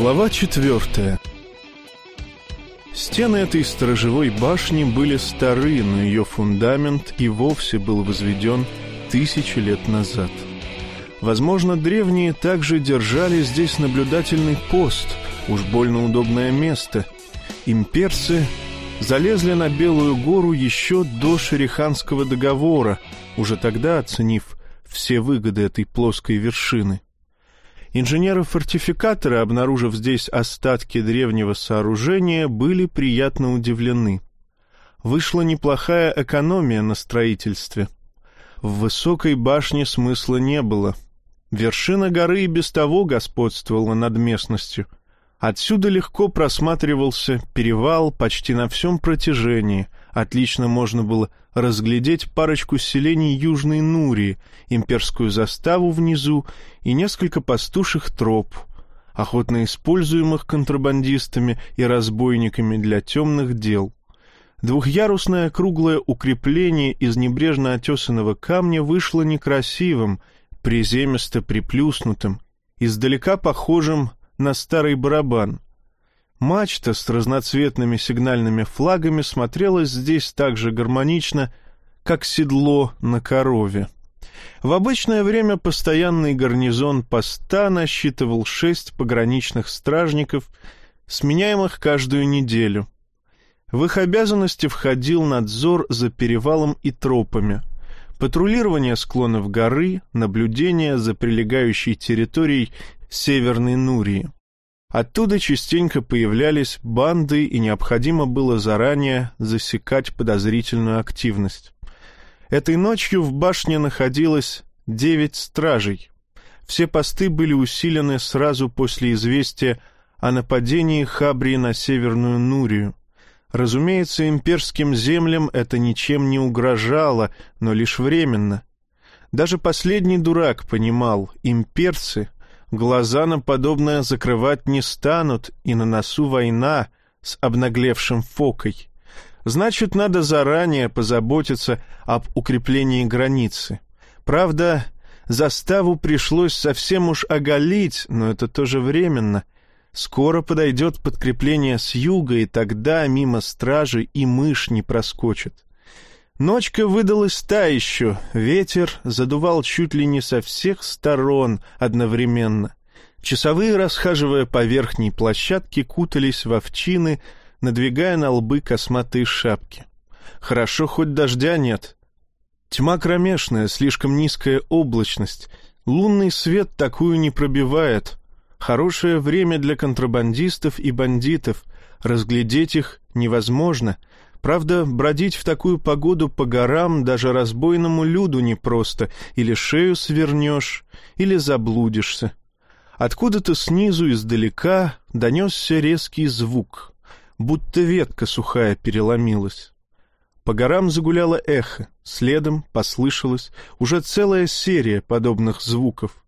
Глава четвертая Стены этой сторожевой башни были стары, но ее фундамент и вовсе был возведен тысячи лет назад. Возможно, древние также держали здесь наблюдательный пост, уж больно удобное место. Имперцы залезли на Белую гору еще до Шериханского договора, уже тогда оценив все выгоды этой плоской вершины. Инженеры-фортификаторы, обнаружив здесь остатки древнего сооружения, были приятно удивлены. Вышла неплохая экономия на строительстве. В высокой башне смысла не было. Вершина горы и без того господствовала над местностью. Отсюда легко просматривался перевал почти на всем протяжении — отлично можно было разглядеть парочку селений Южной Нурии, имперскую заставу внизу и несколько пастуших троп, охотно используемых контрабандистами и разбойниками для темных дел. Двухъярусное круглое укрепление из небрежно отесанного камня вышло некрасивым, приземисто приплюснутым, издалека похожим на старый барабан — Мачта с разноцветными сигнальными флагами смотрелась здесь так же гармонично, как седло на корове. В обычное время постоянный гарнизон поста насчитывал шесть пограничных стражников, сменяемых каждую неделю. В их обязанности входил надзор за перевалом и тропами, патрулирование склонов горы, наблюдение за прилегающей территорией Северной Нурии. Оттуда частенько появлялись банды, и необходимо было заранее засекать подозрительную активность. Этой ночью в башне находилось девять стражей. Все посты были усилены сразу после известия о нападении Хабрии на Северную Нурию. Разумеется, имперским землям это ничем не угрожало, но лишь временно. Даже последний дурак понимал, имперцы — глаза на подобное закрывать не станут, и на носу война с обнаглевшим фокой. Значит, надо заранее позаботиться об укреплении границы. Правда, заставу пришлось совсем уж оголить, но это тоже временно. Скоро подойдет подкрепление с юга, и тогда мимо стражи и мышь не проскочит. Ночка выдалась та еще, ветер задувал чуть ли не со всех сторон одновременно. Часовые, расхаживая по верхней площадке, кутались в овчины, надвигая на лбы косматые шапки. Хорошо, хоть дождя нет. Тьма кромешная, слишком низкая облачность. Лунный свет такую не пробивает. Хорошее время для контрабандистов и бандитов. Разглядеть их невозможно — Правда, бродить в такую погоду по горам даже разбойному люду непросто, или шею свернешь, или заблудишься. Откуда-то снизу издалека донесся резкий звук, будто ветка сухая переломилась. По горам загуляло эхо, следом послышалась уже целая серия подобных звуков.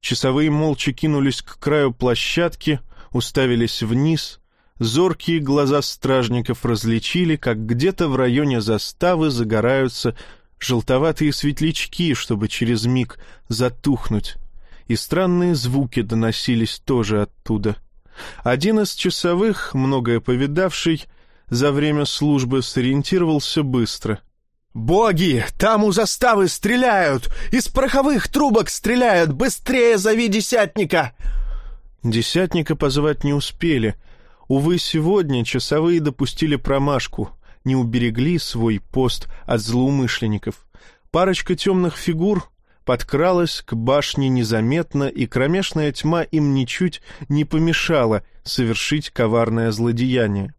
Часовые молча кинулись к краю площадки, уставились вниз — зоркие глаза стражников различили, как где-то в районе заставы загораются желтоватые светлячки, чтобы через миг затухнуть, и странные звуки доносились тоже оттуда. Один из часовых, многое повидавший, за время службы сориентировался быстро. «Боги! Там у заставы стреляют! Из пороховых трубок стреляют! Быстрее зови десятника!» Десятника позвать не успели — Увы, сегодня часовые допустили промашку, не уберегли свой пост от злоумышленников. Парочка темных фигур подкралась к башне незаметно, и кромешная тьма им ничуть не помешала совершить коварное злодеяние.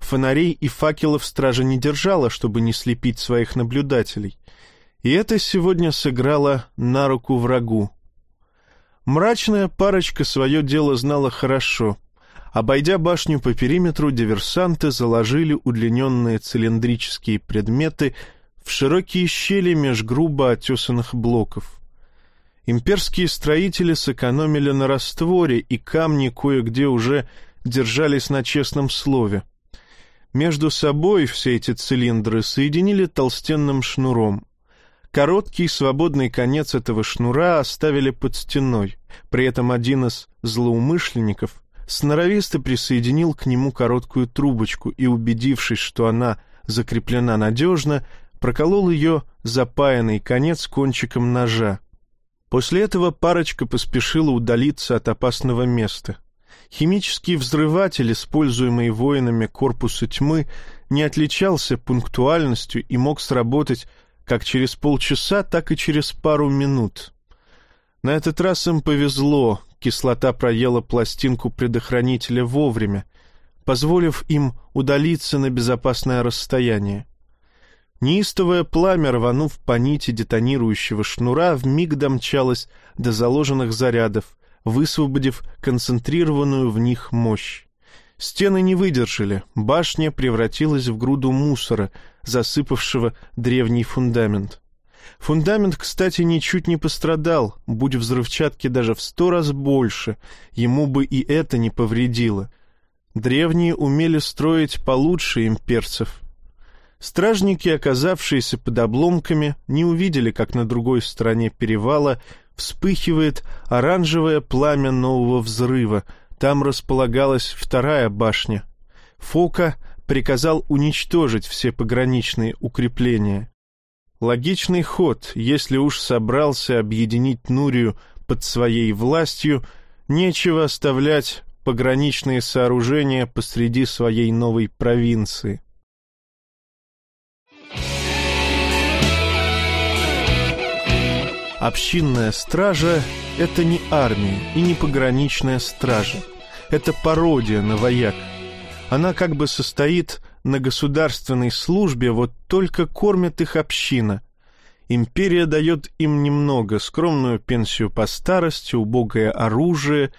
Фонарей и факелов стража не держала, чтобы не слепить своих наблюдателей. И это сегодня сыграло на руку врагу. Мрачная парочка свое дело знала хорошо — Обойдя башню по периметру, диверсанты заложили удлиненные цилиндрические предметы в широкие щели меж грубо отесанных блоков. Имперские строители сэкономили на растворе, и камни кое-где уже держались на честном слове. Между собой все эти цилиндры соединили толстенным шнуром. Короткий свободный конец этого шнура оставили под стеной. При этом один из злоумышленников сноровисто присоединил к нему короткую трубочку и, убедившись, что она закреплена надежно, проколол ее запаянный конец кончиком ножа. После этого парочка поспешила удалиться от опасного места. Химический взрыватель, используемый воинами корпуса тьмы, не отличался пунктуальностью и мог сработать как через полчаса, так и через пару минут. На этот раз им повезло, кислота проела пластинку предохранителя вовремя, позволив им удалиться на безопасное расстояние. Неистовое пламя, рванув по нити детонирующего шнура, вмиг домчалось до заложенных зарядов, высвободив концентрированную в них мощь. Стены не выдержали, башня превратилась в груду мусора, засыпавшего древний фундамент. Фундамент, кстати, ничуть не пострадал, будь взрывчатки даже в сто раз больше, ему бы и это не повредило. Древние умели строить получше имперцев. Стражники, оказавшиеся под обломками, не увидели, как на другой стороне перевала вспыхивает оранжевое пламя нового взрыва. Там располагалась вторая башня. Фока приказал уничтожить все пограничные укрепления. Логичный ход, если уж собрался объединить Нурию под своей властью, нечего оставлять пограничные сооружения посреди своей новой провинции. Общинная стража — это не армия и не пограничная стража. Это пародия на вояк. Она как бы состоит на государственной службе, вот только кормит их община. Империя дает им немного, скромную пенсию по старости, убогое оружие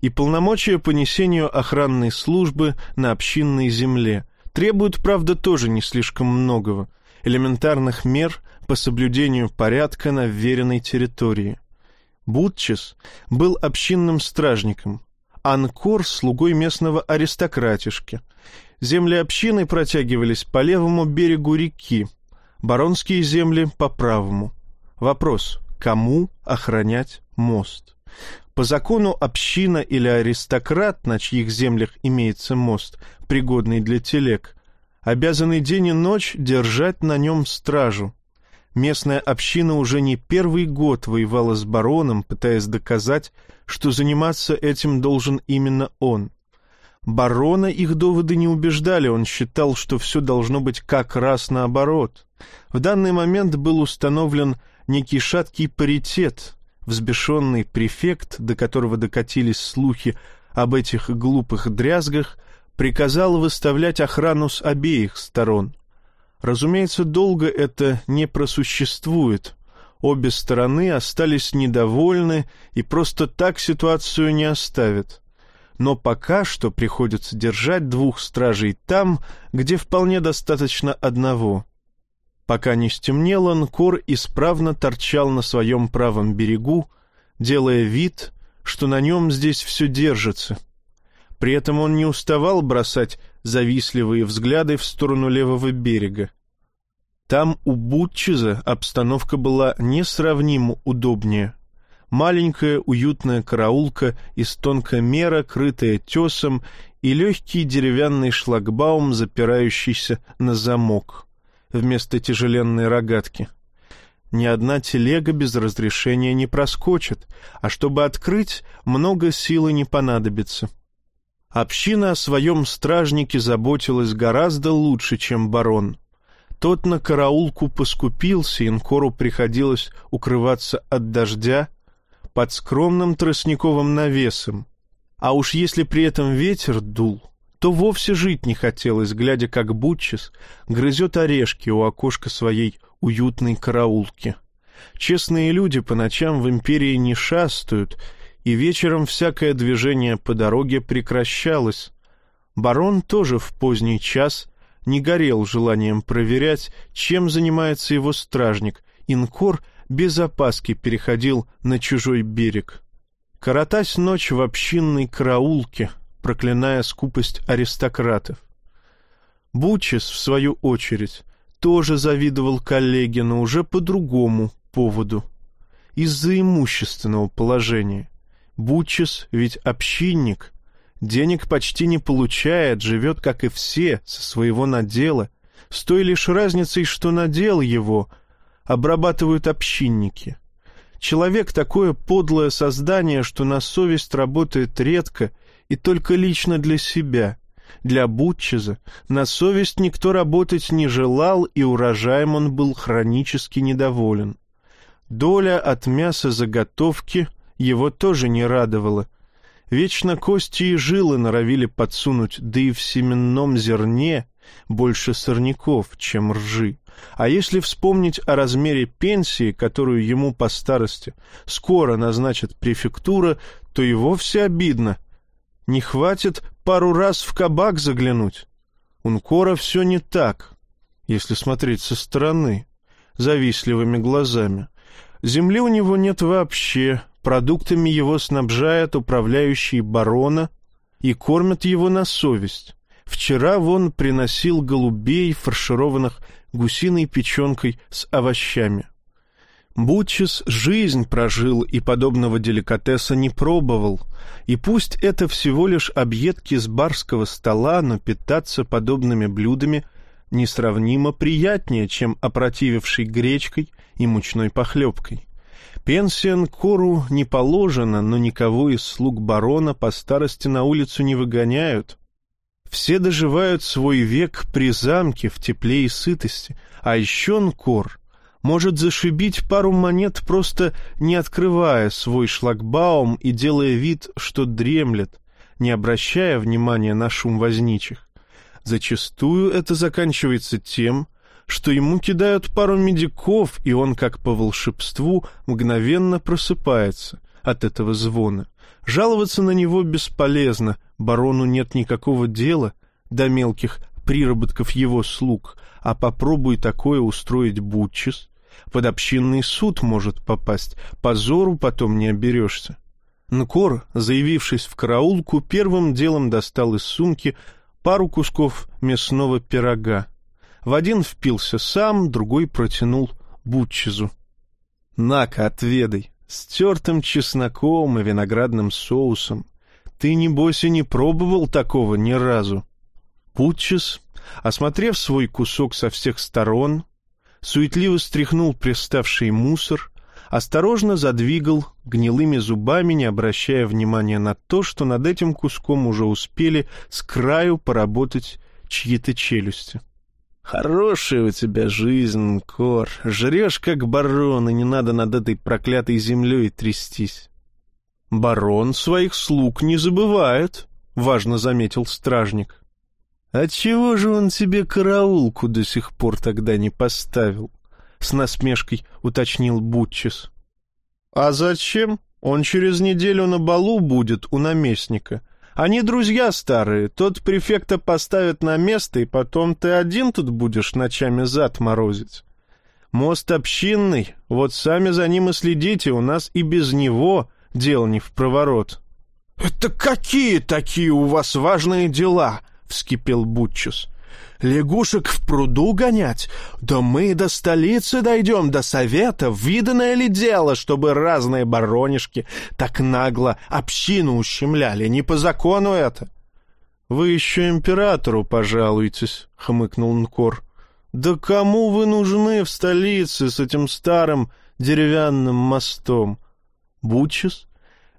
и полномочия по несению охранной службы на общинной земле. Требуют, правда, тоже не слишком многого. Элементарных мер по соблюдению порядка на вверенной территории. Бутчес был общинным стражником, Анкор — слугой местного аристократишки. Земли общины протягивались по левому берегу реки, баронские земли — по правому. Вопрос — кому охранять мост? По закону община или аристократ, на чьих землях имеется мост, пригодный для телег, обязаны день и ночь держать на нем стражу, Местная община уже не первый год воевала с бароном, пытаясь доказать, что заниматься этим должен именно он. Барона их доводы не убеждали, он считал, что все должно быть как раз наоборот. В данный момент был установлен некий шаткий паритет. Взбешенный префект, до которого докатились слухи об этих глупых дрязгах, приказал выставлять охрану с обеих сторон — Разумеется, долго это не просуществует. Обе стороны остались недовольны и просто так ситуацию не оставят. Но пока что приходится держать двух стражей там, где вполне достаточно одного. Пока не стемнело, Нкор исправно торчал на своем правом берегу, делая вид, что на нем здесь все держится. При этом он не уставал бросать завистливые взгляды в сторону левого берега. Там у Бутчиза обстановка была несравнимо удобнее. Маленькая уютная караулка из тонкомера, крытая тесом, и легкий деревянный шлагбаум, запирающийся на замок, вместо тяжеленной рогатки. Ни одна телега без разрешения не проскочит, а чтобы открыть, много силы не понадобится. Община о своем стражнике заботилась гораздо лучше, чем барон. Тот на караулку поскупился, инкору приходилось укрываться от дождя под скромным тростниковым навесом. А уж если при этом ветер дул, то вовсе жить не хотелось, глядя, как Бутчес грызет орешки у окошка своей уютной караулки. Честные люди по ночам в империи не шастают, и вечером всякое движение по дороге прекращалось. Барон тоже в поздний час не горел желанием проверять, чем занимается его стражник. Инкор без опаски переходил на чужой берег. Коротась ночь в общинной караулке, проклиная скупость аристократов. Бучес, в свою очередь, тоже завидовал коллеге, но уже по другому поводу. Из-за имущественного положения. Бучес ведь общинник, Денег почти не получает, живет, как и все, со своего надела, с той лишь разницей, что надел его обрабатывают общинники. Человек — такое подлое создание, что на совесть работает редко и только лично для себя. Для Бутчеза на совесть никто работать не желал, и урожаем он был хронически недоволен. Доля от мяса заготовки его тоже не радовала. Вечно кости и жилы норовили подсунуть, да и в семенном зерне больше сорняков, чем ржи. А если вспомнить о размере пенсии, которую ему по старости скоро назначит префектура, то и вовсе обидно. Не хватит пару раз в кабак заглянуть. У Нкора все не так, если смотреть со стороны, завистливыми глазами. Земли у него нет вообще, продуктами его снабжает управляющий барона и кормят его на совесть. Вчера вон приносил голубей, фаршированных гусиной печенкой с овощами. Бутчес жизнь прожил и подобного деликатеса не пробовал, и пусть это всего лишь объедки с барского стола, но питаться подобными блюдами несравнимо приятнее, чем опротивившей гречкой и мучной похлебкой. Пенсион кору не положено, но никого из слуг барона по старости на улицу не выгоняют. Все доживают свой век при замке в тепле и сытости, а еще Нкор может зашибить пару монет, просто не открывая свой шлагбаум и делая вид, что дремлет, не обращая внимания на шум возничих. Зачастую это заканчивается тем, что ему кидают пару медиков, и он, как по волшебству, мгновенно просыпается от этого звона. Жаловаться на него бесполезно, барону нет никакого дела до мелких приработков его слуг, а попробуй такое устроить Бутчес, под общинный суд может попасть, позору потом не оберешься. Нкор, заявившись в караулку, первым делом достал из сумки пару кусков мясного пирога. В один впился сам, другой протянул Бутчезу. «На-ка, отведай, с тертым чесноком и виноградным соусом. Ты, небось, и не пробовал такого ни разу. Путчес, осмотрев свой кусок со всех сторон, суетливо стряхнул приставший мусор, осторожно задвигал гнилыми зубами, не обращая внимания на то, что над этим куском уже успели с краю поработать чьи-то челюсти. «Хорошая у тебя жизнь, Кор. Жрешь, как барон, и не надо над этой проклятой землей трястись. «Барон своих слуг не забывает», — важно заметил стражник. «Отчего же он тебе караулку до сих пор тогда не поставил?» — с насмешкой уточнил Бутчес. «А зачем? Он через неделю на балу будет у наместника. Они друзья старые, тот префекта поставит на место, и потом ты один тут будешь ночами зад морозить. Мост общинный, вот сами за ним и следите, у нас и без него Дел не в проворот. — Это какие такие у вас важные дела? — вскипел Бутчус. — Лягушек в пруду гонять? Да мы до столицы дойдем, до совета. Виданное ли дело, чтобы разные баронишки так нагло общину ущемляли? Не по закону это. — Вы еще императору пожалуйтесь, — хмыкнул Нкор. — Да кому вы нужны в столице с этим старым деревянным мостом? Бутчес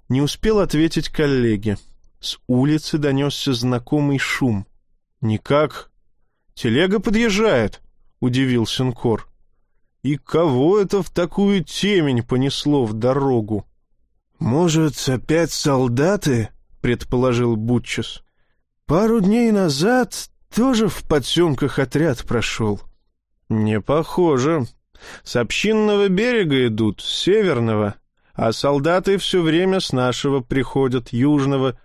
не успел ответить коллеге. С улицы донесся знакомый шум. «Никак. Телега подъезжает», — удивился Нкор. «И кого это в такую темень понесло в дорогу?» «Может, опять солдаты?» — предположил Бутчес. «Пару дней назад тоже в подсемках отряд прошел». «Не похоже. С общинного берега идут, с северного а солдаты все время с нашего приходят, южного.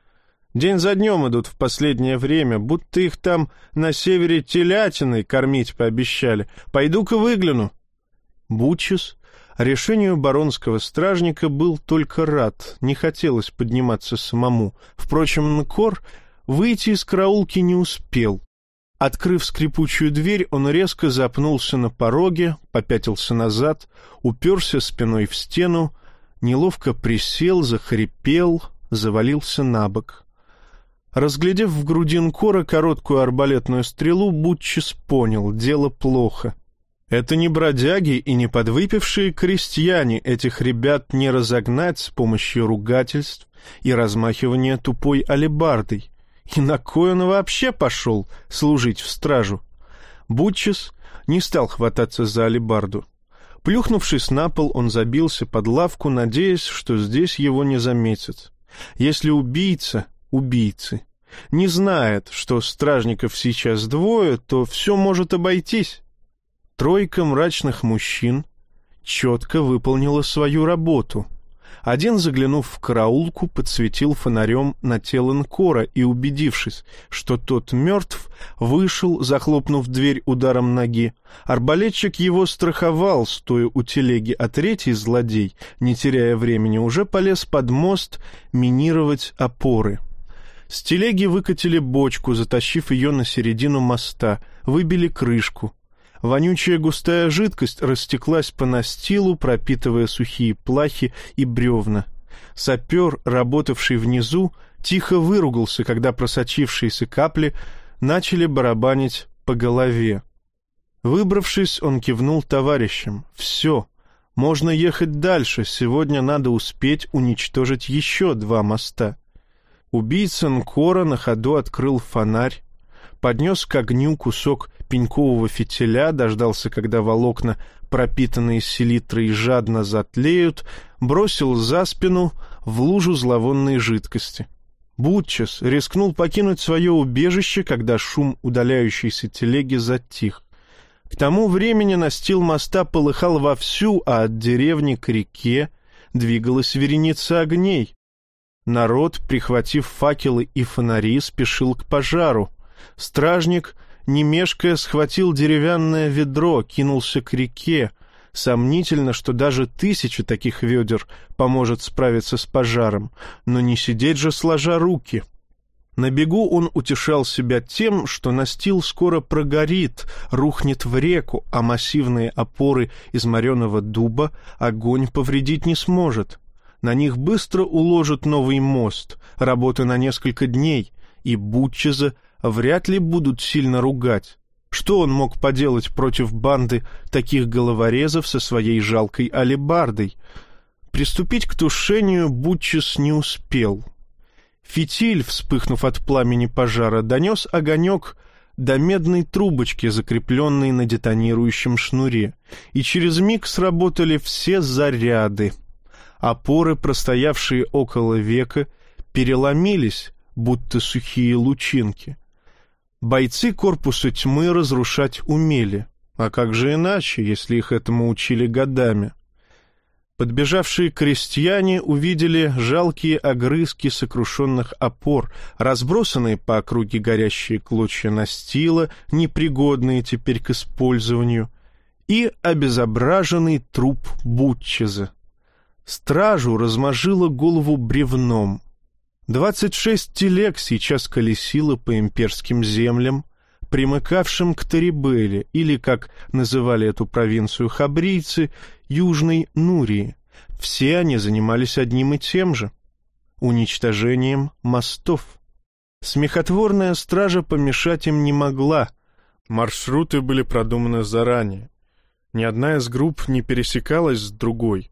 День за днем идут в последнее время, будто их там на севере телятиной кормить пообещали. Пойду-ка выгляну». Бучес решению баронского стражника был только рад, не хотелось подниматься самому. Впрочем, Нкор выйти из караулки не успел. Открыв скрипучую дверь, он резко запнулся на пороге, попятился назад, уперся спиной в стену, неловко присел, захрипел, завалился на бок. Разглядев в груди Нкора короткую арбалетную стрелу, Бутчис понял — дело плохо. Это не бродяги и не подвыпившие крестьяне, этих ребят не разогнать с помощью ругательств и размахивания тупой алебардой. И на кой он вообще пошел служить в стражу? Бутчис не стал хвататься за алебарду. Плюхнувшись на пол, он забился под лавку, надеясь, что здесь его не заметят. Если убийца, убийцы, не знает, что стражников сейчас двое, то все может обойтись. Тройка мрачных мужчин четко выполнила свою работу. Один, заглянув в караулку, подсветил фонарем на тело Нкора и, убедившись, что тот мертв, вышел, захлопнув дверь ударом ноги. Арбалетчик его страховал, стоя у телеги, а третий злодей, не теряя времени, уже полез под мост минировать опоры. С телеги выкатили бочку, затащив ее на середину моста, выбили крышку. Вонючая густая жидкость растеклась по настилу, пропитывая сухие плахи и бревна. Сапер, работавший внизу, тихо выругался, когда просочившиеся капли начали барабанить по голове. Выбравшись, он кивнул товарищам. «Все, можно ехать дальше, сегодня надо успеть уничтожить еще два моста». Убийца Нкора на ходу открыл фонарь, поднес к огню кусок пенькового фитиля, дождался, когда волокна, пропитанные селитрой, жадно затлеют, бросил за спину в лужу зловонной жидкости. Бутчас рискнул покинуть свое убежище, когда шум удаляющейся телеги затих. К тому времени настил моста полыхал вовсю, а от деревни к реке двигалась вереница огней. Народ, прихватив факелы и фонари, спешил к пожару. Стражник не мешкая, схватил деревянное ведро, кинулся к реке. Сомнительно, что даже тысяча таких ведер поможет справиться с пожаром, но не сидеть же сложа руки. На бегу он утешал себя тем, что настил скоро прогорит, рухнет в реку, а массивные опоры из мореного дуба огонь повредить не сможет. На них быстро уложат новый мост, работы на несколько дней, и Бутчеза вряд ли будут сильно ругать. Что он мог поделать против банды таких головорезов со своей жалкой алебардой? Приступить к тушению Бутчес не успел. Фитиль, вспыхнув от пламени пожара, донес огонек до медной трубочки, закрепленной на детонирующем шнуре, и через миг сработали все заряды. Опоры, простоявшие около века, переломились, будто сухие лучинки. Бойцы корпуса тьмы разрушать умели. А как же иначе, если их этому учили годами? Подбежавшие крестьяне увидели жалкие огрызки сокрушенных опор, разбросанные по округе горящие клочья настила, непригодные теперь к использованию, и обезображенный труп Бутчеза. Стражу размажило голову бревном, Двадцать шесть телег сейчас колесило по имперским землям, примыкавшим к Тарибеле, или, как называли эту провинцию хабрийцы, Южной Нурии. Все они занимались одним и тем же — уничтожением мостов. Смехотворная стража помешать им не могла. Маршруты были продуманы заранее. Ни одна из групп не пересекалась с другой.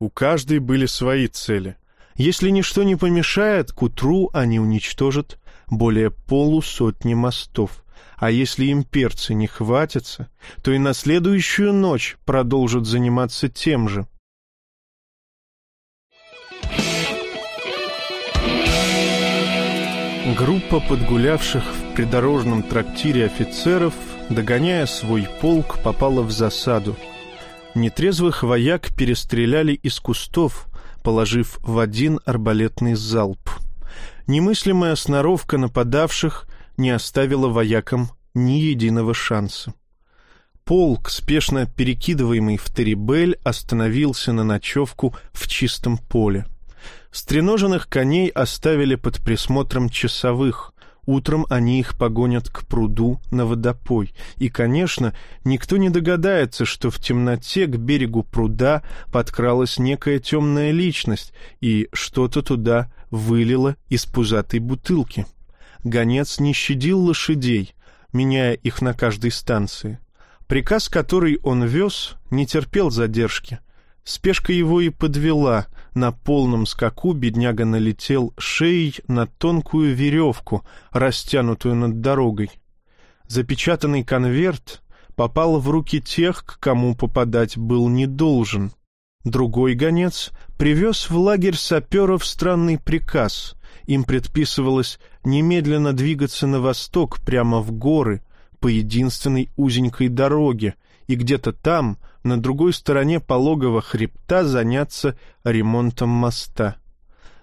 У каждой были свои цели — если ничто не помешает, к утру они уничтожат более полусотни мостов. А если имперцы не хватятся, то и на следующую ночь продолжат заниматься тем же. Группа подгулявших в придорожном трактире офицеров, догоняя свой полк, попала в засаду. Нетрезвых вояк перестреляли из кустов, положив в один арбалетный залп. Немыслимая сноровка нападавших не оставила воякам ни единого шанса. Полк, спешно перекидываемый в Терибель, остановился на ночевку в чистом поле. Стреноженных коней оставили под присмотром часовых, Утром они их погонят к пруду на водопой. И, конечно, никто не догадается, что в темноте к берегу пруда подкралась некая темная личность и что-то туда вылила из пузатой бутылки. Гонец не щадил лошадей, меняя их на каждой станции. Приказ, который он вез, не терпел задержки. Спешка его и подвела. На полном скаку бедняга налетел шеей на тонкую веревку, растянутую над дорогой. Запечатанный конверт попал в руки тех, к кому попадать был не должен. Другой гонец привез в лагерь саперов странный приказ. Им предписывалось немедленно двигаться на восток, прямо в горы, по единственной узенькой дороге, и где-то там, на другой стороне пологого хребта, заняться ремонтом моста.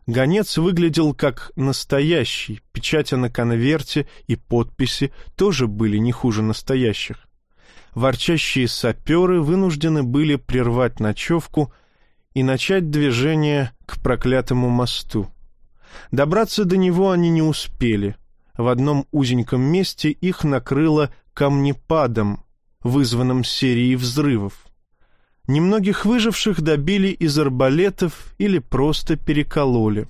Гонец выглядел как настоящий, печати на конверте и подписи тоже были не хуже настоящих. Ворчащие саперы вынуждены были прервать ночевку и начать движение к проклятому мосту. Добраться до него они не успели. В одном узеньком месте их накрыло камнепадом, вызванным серией взрывов. Немногих выживших добили из арбалетов или просто перекололи.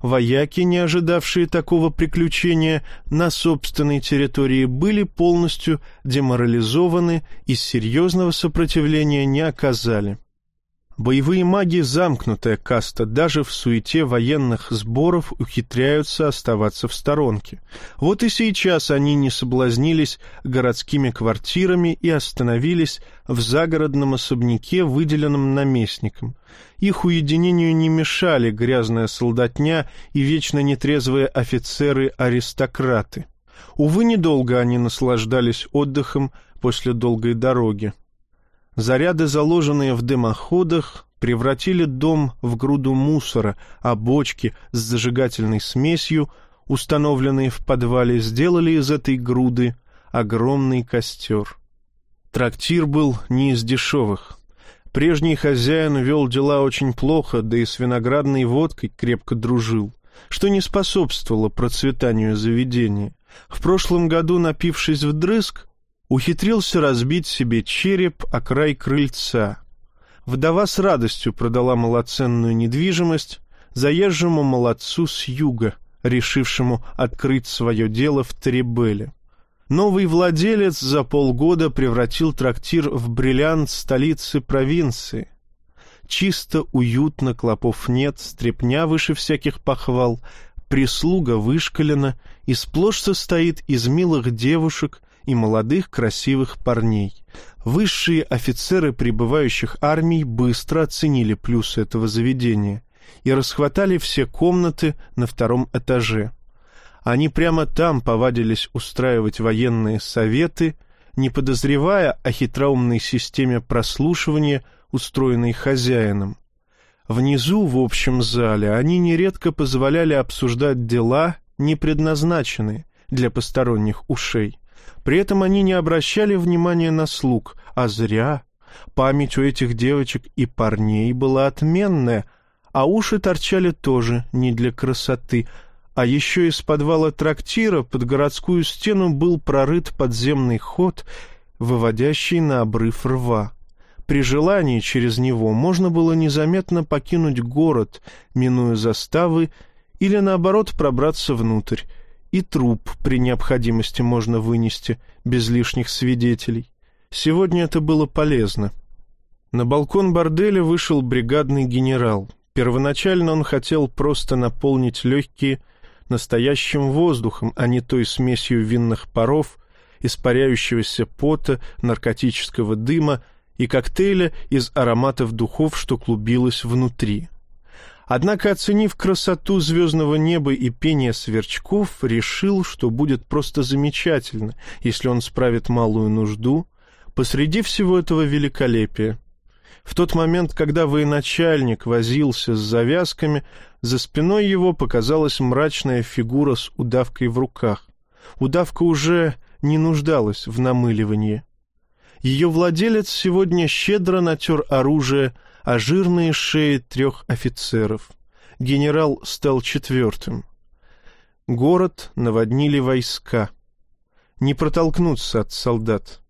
Вояки, не ожидавшие такого приключения на собственной территории, были полностью деморализованы и серьезного сопротивления не оказали. Боевые маги — замкнутая каста, даже в суете военных сборов ухитряются оставаться в сторонке. Вот и сейчас они не соблазнились городскими квартирами и остановились в загородном особняке, выделенном наместником. Их уединению не мешали грязная солдатня и вечно нетрезвые офицеры-аристократы. Увы, недолго они наслаждались отдыхом после долгой дороги. Заряды, заложенные в дымоходах, превратили дом в груду мусора, а бочки с зажигательной смесью, установленные в подвале, сделали из этой груды огромный костер. Трактир был не из дешевых. Прежний хозяин вел дела очень плохо, да и с виноградной водкой крепко дружил, что не способствовало процветанию заведения. В прошлом году, напившись вдрызг, ухитрился разбить себе череп о край крыльца. Вдова с радостью продала малоценную недвижимость заезжему молодцу с юга, решившему открыть свое дело в Требеле. Новый владелец за полгода превратил трактир в бриллиант столицы провинции. Чисто, уютно, клопов нет, стрепня выше всяких похвал, прислуга вышкалена и сплошь состоит из милых девушек и молодых красивых парней. Высшие офицеры прибывающих армий быстро оценили плюсы этого заведения и расхватали все комнаты на втором этаже. Они прямо там повадились устраивать военные советы, не подозревая о хитроумной системе прослушивания, устроенной хозяином. Внизу, в общем зале, они нередко позволяли обсуждать дела, не предназначенные для посторонних ушей. При этом они не обращали внимания на слуг, а зря. Память у этих девочек и парней была отменная, а уши торчали тоже не для красоты. А еще из подвала трактира под городскую стену был прорыт подземный ход, выводящий на обрыв рва. При желании через него можно было незаметно покинуть город, минуя заставы, или, наоборот, пробраться внутрь и труп при необходимости можно вынести без лишних свидетелей. Сегодня это было полезно. На балкон борделя вышел бригадный генерал. Первоначально он хотел просто наполнить легкие настоящим воздухом, а не той смесью винных паров, испаряющегося пота, наркотического дыма и коктейля из ароматов духов, что клубилось внутри. Однако, оценив красоту звездного неба и пение сверчков, решил, что будет просто замечательно, если он справит малую нужду посреди всего этого великолепия. В тот момент, когда военачальник возился с завязками, за спиной его показалась мрачная фигура с удавкой в руках. Удавка уже не нуждалась в намыливании. Ее владелец сегодня щедро натер оружие, а жирные шеи трех офицеров. Генерал стал четвертым. Город наводнили войска. Не протолкнуться от солдат.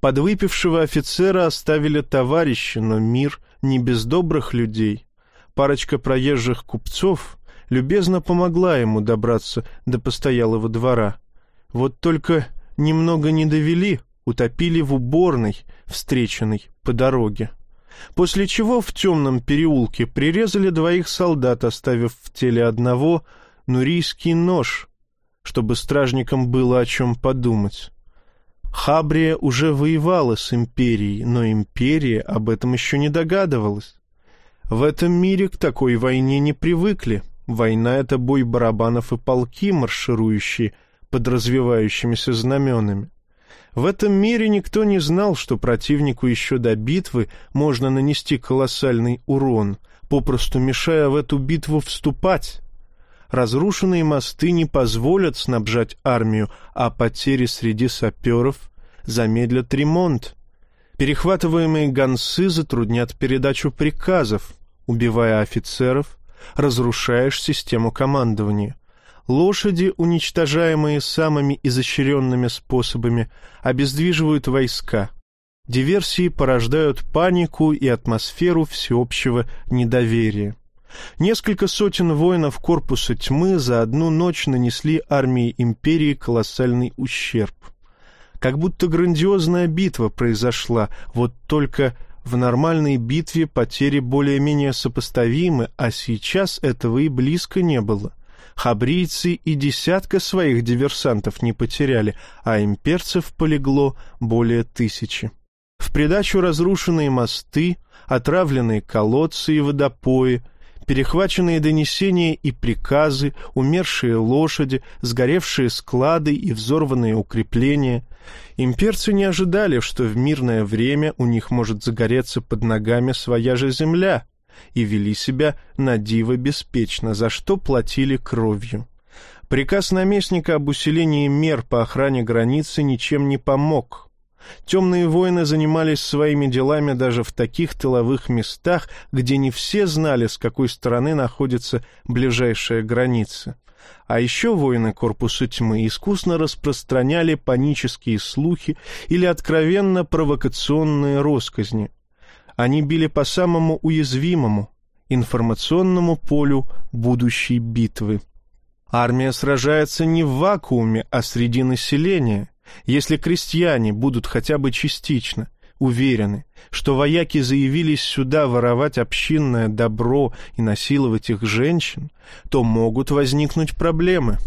Подвыпившего офицера оставили товарищи, но мир не без добрых людей. Парочка проезжих купцов, любезно помогла ему добраться до постоялого двора. Вот только немного не довели, утопили в уборной, встреченной по дороге. После чего в темном переулке прирезали двоих солдат, оставив в теле одного нурийский нож, чтобы стражникам было о чем подумать. Хабрия уже воевала с империей, но империя об этом еще не догадывалась. В этом мире к такой войне не привыкли. Война — это бой барабанов и полки, марширующие под развивающимися знаменами. В этом мире никто не знал, что противнику еще до битвы можно нанести колоссальный урон, попросту мешая в эту битву вступать. Разрушенные мосты не позволят снабжать армию, а потери среди саперов замедлят ремонт. Перехватываемые гонцы затруднят передачу приказов, убивая офицеров, разрушаешь систему командования. Лошади, уничтожаемые самыми изощренными способами, обездвиживают войска. Диверсии порождают панику и атмосферу всеобщего недоверия. Несколько сотен воинов корпуса тьмы за одну ночь нанесли армии империи колоссальный ущерб. Как будто грандиозная битва произошла, вот только в нормальной битве потери более-менее сопоставимы, а сейчас этого и близко не было. Хабрийцы и десятка своих диверсантов не потеряли, а имперцев полегло более тысячи. В придачу разрушенные мосты, отравленные колодцы и водопои, перехваченные донесения и приказы, умершие лошади, сгоревшие склады и взорванные укрепления. Имперцы не ожидали, что в мирное время у них может загореться под ногами своя же земля, и вели себя на диво беспечно, за что платили кровью. Приказ наместника об усилении мер по охране границы ничем не помог. Темные воины занимались своими делами даже в таких тыловых местах, где не все знали, с какой стороны находится ближайшая граница. А еще воины корпуса тьмы искусно распространяли панические слухи или откровенно провокационные росказни. Они били по самому уязвимому, информационному полю будущей битвы. Армия сражается не в вакууме, а среди населения. Если крестьяне будут хотя бы частично уверены, что вояки заявились сюда воровать общинное добро и насиловать их женщин, то могут возникнуть проблемы.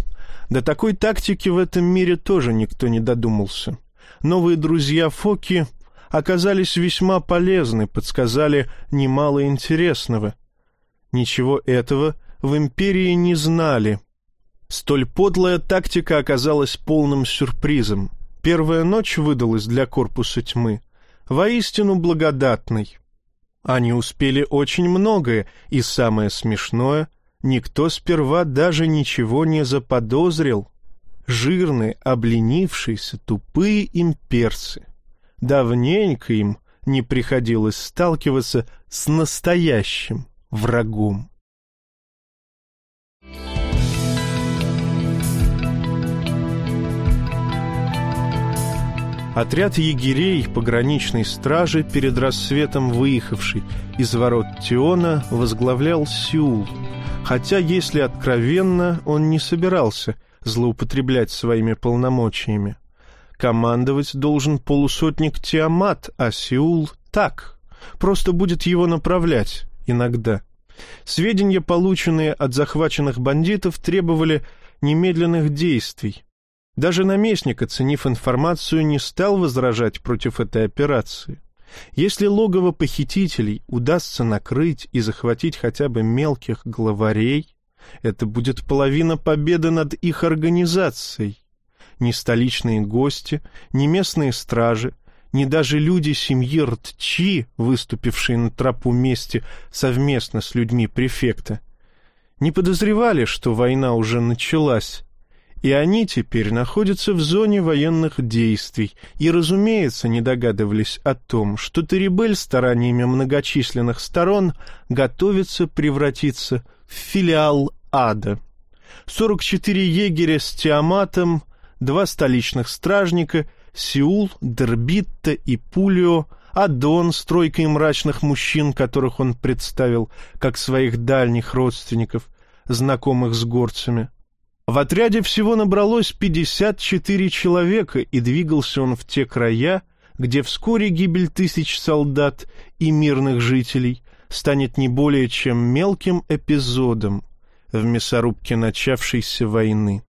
До такой тактики в этом мире тоже никто не додумался. Новые друзья Фоки оказались весьма полезны, подсказали немало интересного. Ничего этого в империи не знали. Столь подлая тактика оказалась полным сюрпризом. Первая ночь выдалась для корпуса тьмы воистину благодатной. Они успели очень многое, и самое смешное, никто сперва даже ничего не заподозрил. Жирные, обленившиеся, тупые имперцы. Давненько им не приходилось сталкиваться с настоящим врагом. Отряд егерей пограничной стражи, перед рассветом выехавший из ворот Тиона, возглавлял Сеул, хотя, если откровенно, он не собирался злоупотреблять своими полномочиями. Командовать должен полусотник Тиамат, а Сеул — так, просто будет его направлять иногда. Сведения, полученные от захваченных бандитов, требовали немедленных действий, даже наместник, оценив информацию, не стал возражать против этой операции. Если логово похитителей удастся накрыть и захватить хотя бы мелких главарей, это будет половина победы над их организацией. Ни столичные гости, ни местные стражи, ни даже люди семьи Ртчи, выступившие на тропу мести совместно с людьми префекта, не подозревали, что война уже началась, и они теперь находятся в зоне военных действий и, разумеется, не догадывались о том, что Терибель стараниями многочисленных сторон готовится превратиться в филиал ада. 44 егеря с Тиаматом, два столичных стражника, Сеул, Дербитта и Пулио, Адон с тройкой мрачных мужчин, которых он представил как своих дальних родственников, знакомых с горцами. В отряде всего набралось 54 человека, и двигался он в те края, где вскоре гибель тысяч солдат и мирных жителей станет не более чем мелким эпизодом в мясорубке начавшейся войны.